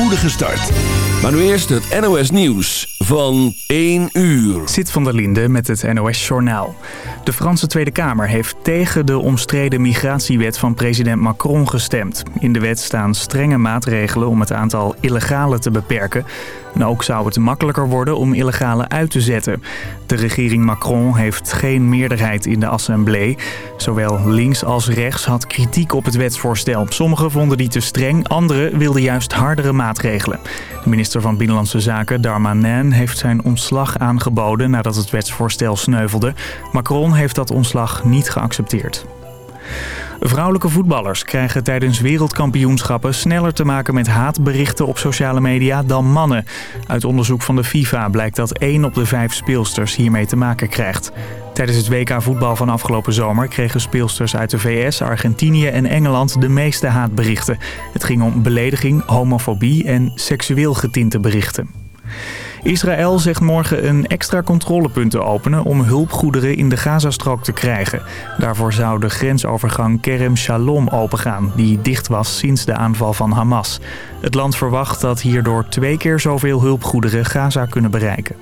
spoedige start. Maar nu eerst het NOS Nieuws van 1 uur. Zit van der Linde met het NOS Journaal. De Franse Tweede Kamer heeft tegen de omstreden migratiewet van president Macron gestemd. In de wet staan strenge maatregelen om het aantal illegalen te beperken. En ook zou het makkelijker worden om illegalen uit te zetten. De regering Macron heeft geen meerderheid in de assemblée. Zowel links als rechts had kritiek op het wetsvoorstel. Sommigen vonden die te streng, anderen wilden juist hardere maatregelen. De minister van Binnenlandse Zaken, Darmanin, heeft zijn ontslag aangeboden nadat het wetsvoorstel sneuvelde. Macron heeft dat ontslag niet geaccepteerd. Vrouwelijke voetballers krijgen tijdens wereldkampioenschappen sneller te maken met haatberichten op sociale media dan mannen. Uit onderzoek van de FIFA blijkt dat 1 op de 5 speelsters hiermee te maken krijgt. Tijdens het WK voetbal van afgelopen zomer kregen speelsters uit de VS, Argentinië en Engeland de meeste haatberichten. Het ging om belediging, homofobie en seksueel getinte berichten. Israël zegt morgen een extra controlepunt te openen om hulpgoederen in de Gazastrook te krijgen. Daarvoor zou de grensovergang Kerem Shalom opengaan, die dicht was sinds de aanval van Hamas. Het land verwacht dat hierdoor twee keer zoveel hulpgoederen Gaza kunnen bereiken.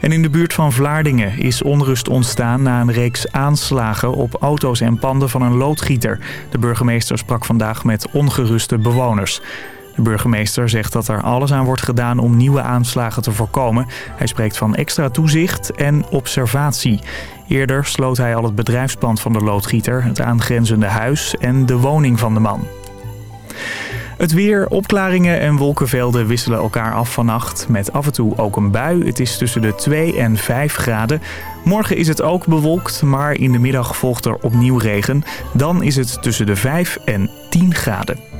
En in de buurt van Vlaardingen is onrust ontstaan na een reeks aanslagen op auto's en panden van een loodgieter. De burgemeester sprak vandaag met ongeruste bewoners. De burgemeester zegt dat er alles aan wordt gedaan om nieuwe aanslagen te voorkomen. Hij spreekt van extra toezicht en observatie. Eerder sloot hij al het bedrijfspand van de loodgieter, het aangrenzende huis en de woning van de man. Het weer, opklaringen en wolkenvelden wisselen elkaar af vannacht. Met af en toe ook een bui. Het is tussen de 2 en 5 graden. Morgen is het ook bewolkt, maar in de middag volgt er opnieuw regen. Dan is het tussen de 5 en 10 graden.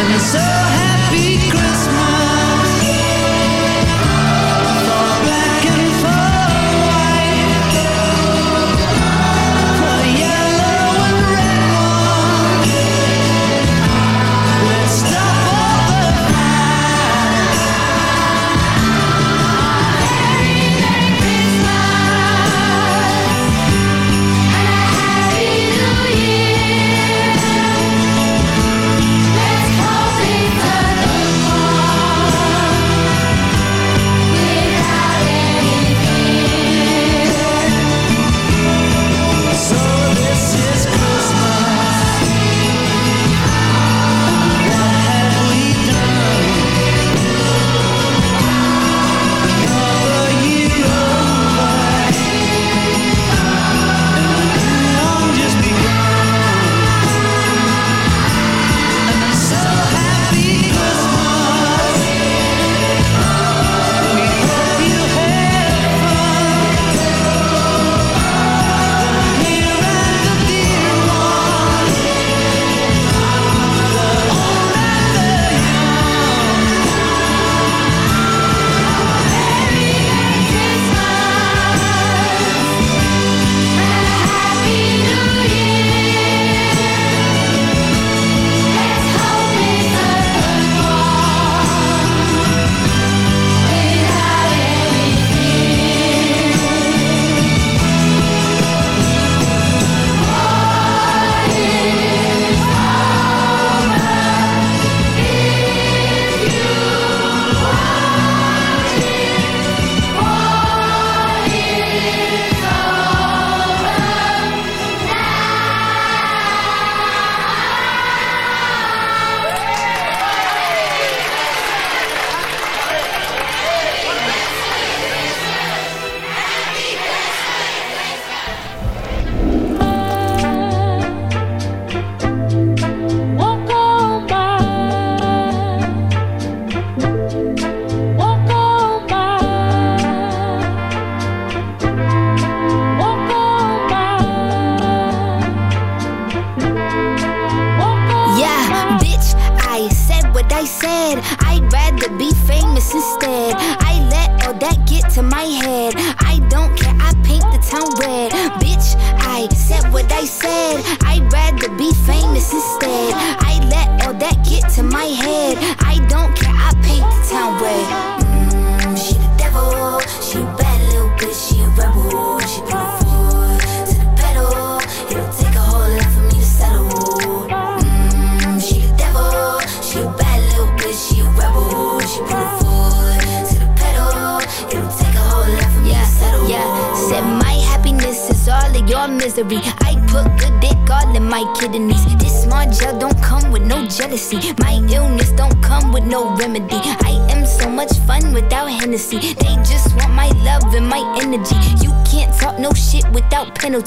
and so happy.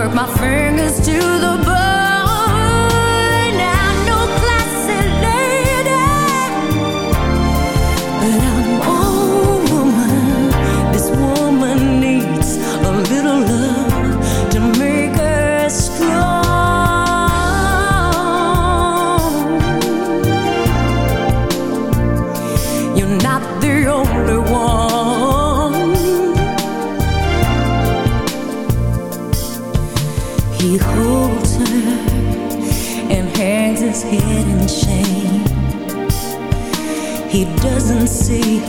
work my fingers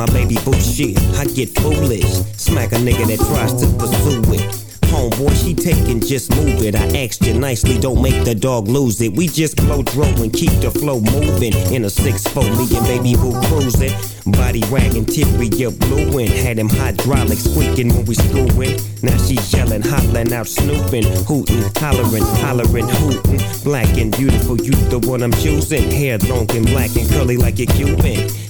My baby boo shit, I get foolish. Smack a nigga that tries to pursue it. Homeboy, she taking, just move it. I asked you nicely, don't make the dog lose it. We just blow throw and keep the flow moving. In a 6-4, me and baby boo cruising. Body wagging, Tyria blueing. Had him hydraulics squeaking when we screwing. Now she yelling, hollering out, snooping, hooting, hollering, hollering, hooting. Black and beautiful, you the one I'm choosing. Hair long and black and curly like a Cuban.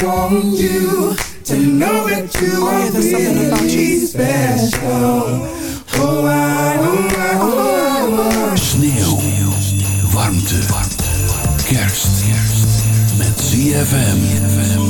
It's on you to know that you are oh, something about you. special. Oh, I, oh, I, oh, I. Sneeuw, warmte, kerst, met ZFM.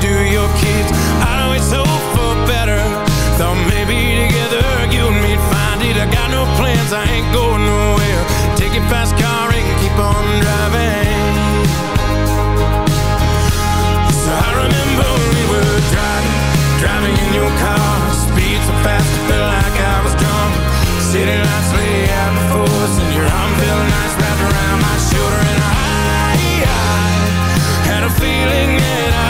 do your kids. I always hope for better. Thought maybe together you and me'd find it. I got no plans, I ain't going nowhere. Take your fast car and keep on driving. So I remember we were driving, driving in your car. Speed so fast, I felt like I was drunk. City lights lay out before us, and your arm felt nice wrapped around my shoulder. And I, I had a feeling that I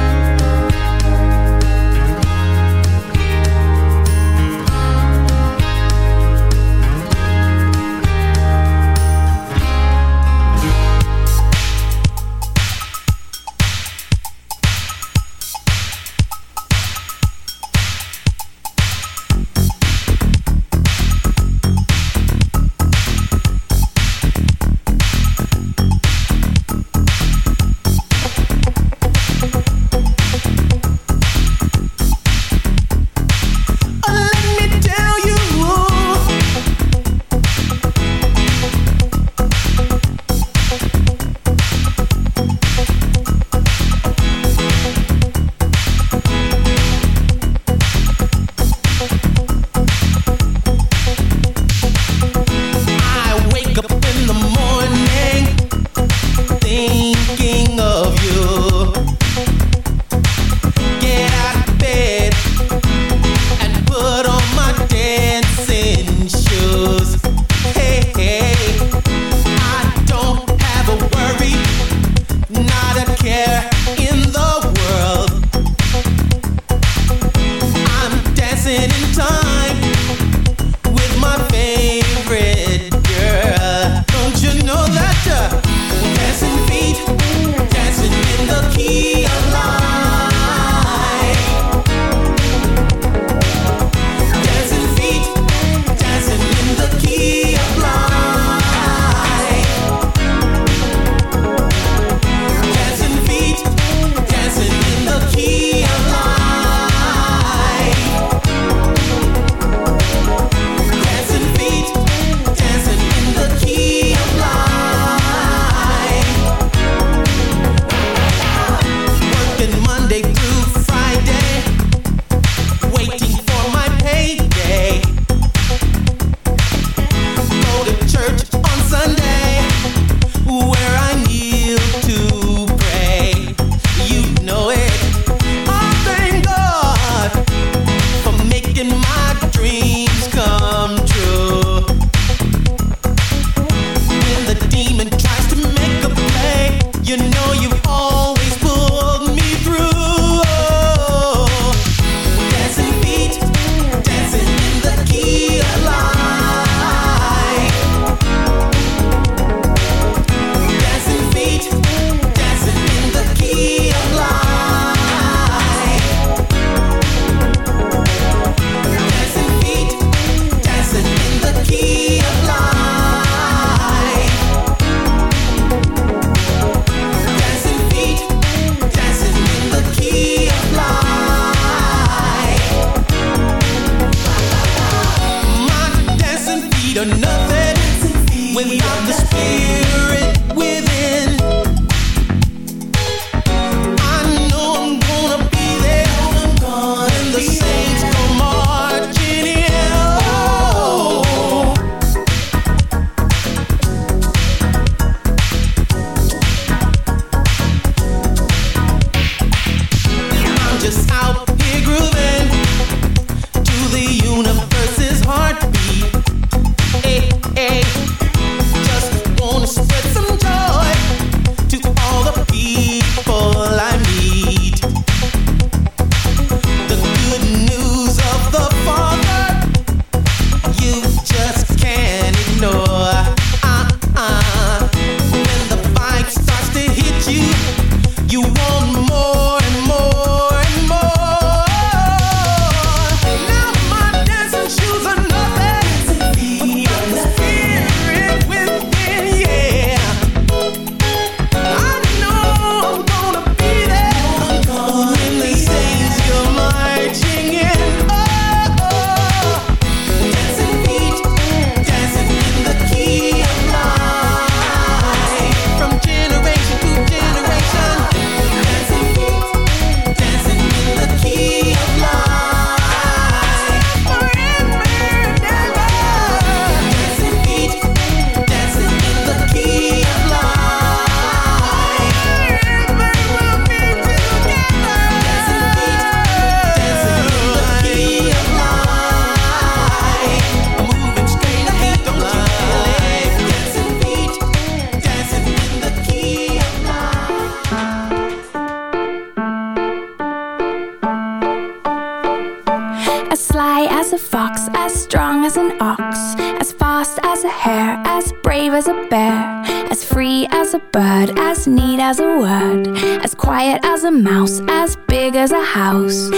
Word, as quiet as a mouse, as big as a house.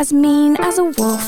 As mean as a wolf,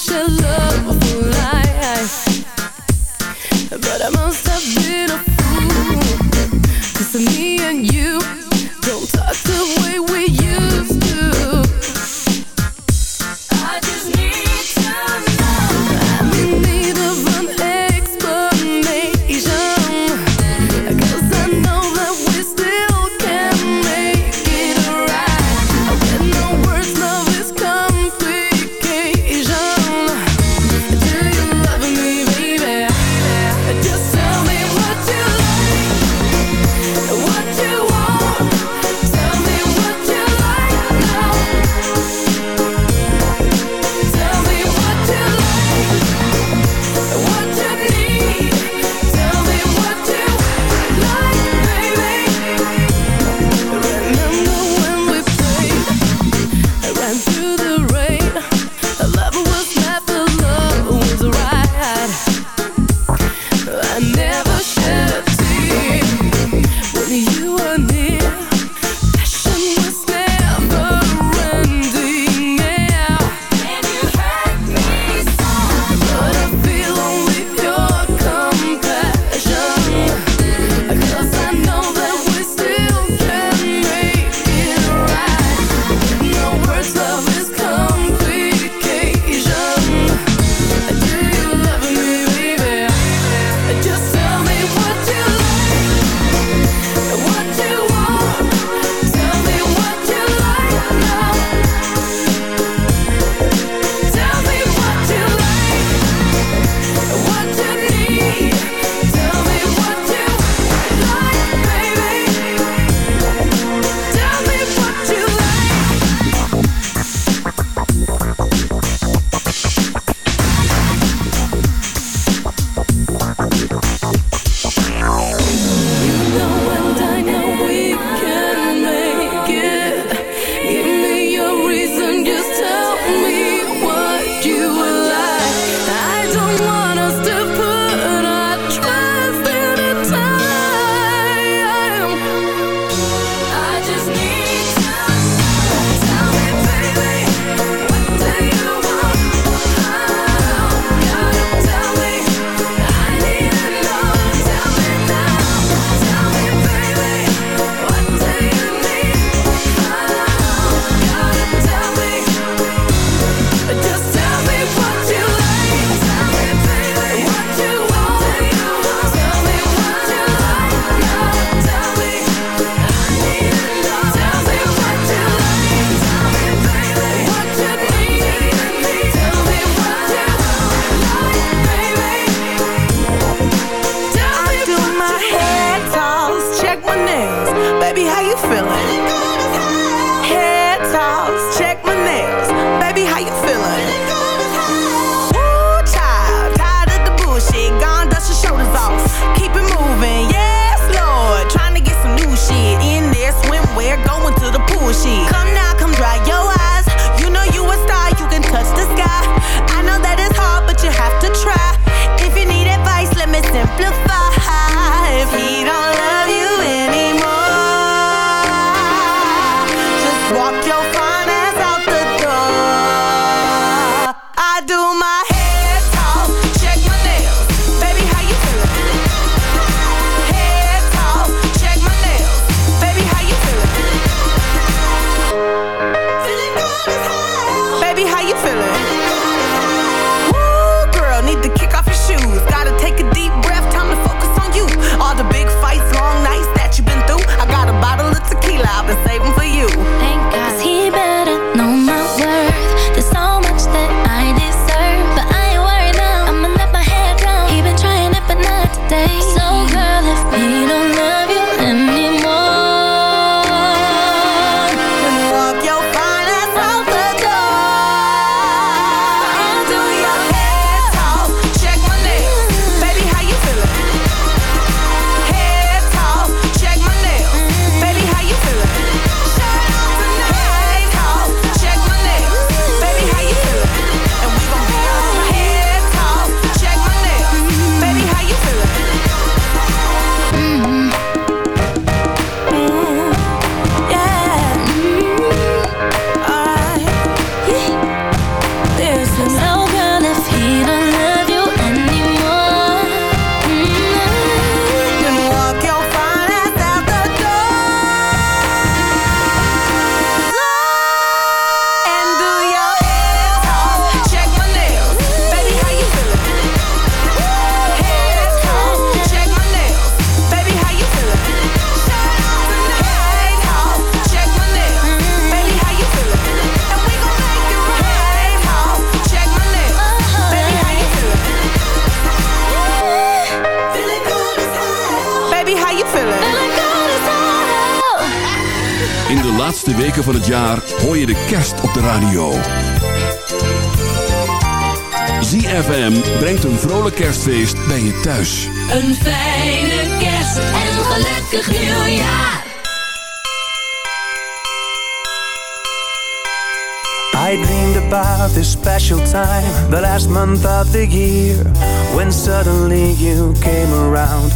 share love for. But I must have been a fool. Cause me and you van het jaar hoor je de kerst op de radio. ZFM brengt een vrolijk kerstfeest bij je thuis. Een fijne kerst en een gelukkig nieuwjaar. I dreamed about this special time, the last month of the year, when suddenly you came around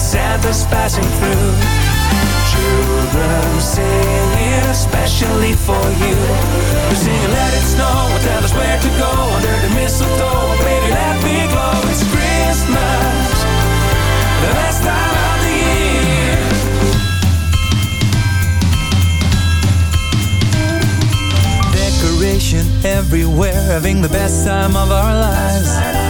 Santa's passing through. Children singing, especially for you. They're singing, let it snow, and tell us where to go under the mistletoe. Baby, let me glow, it's Christmas, the best time of the year. Decoration everywhere, having the best time of our lives.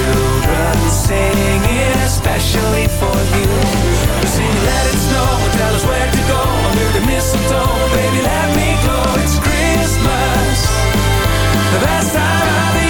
children singing especially for you. Sing, let it snow, tell us where to go under the mistletoe. Baby, let me go. It's Christmas, the best time of the year.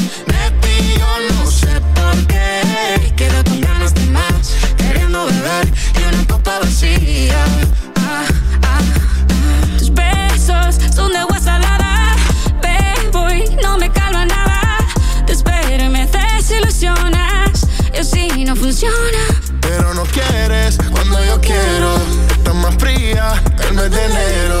Ah, ah. Tus besos son de agua salada, bebo y no me calma nada. Te espero y me desilusionas, y así no funciona. Pero no quieres cuando yo quiero. Estás más fría el mes de enero.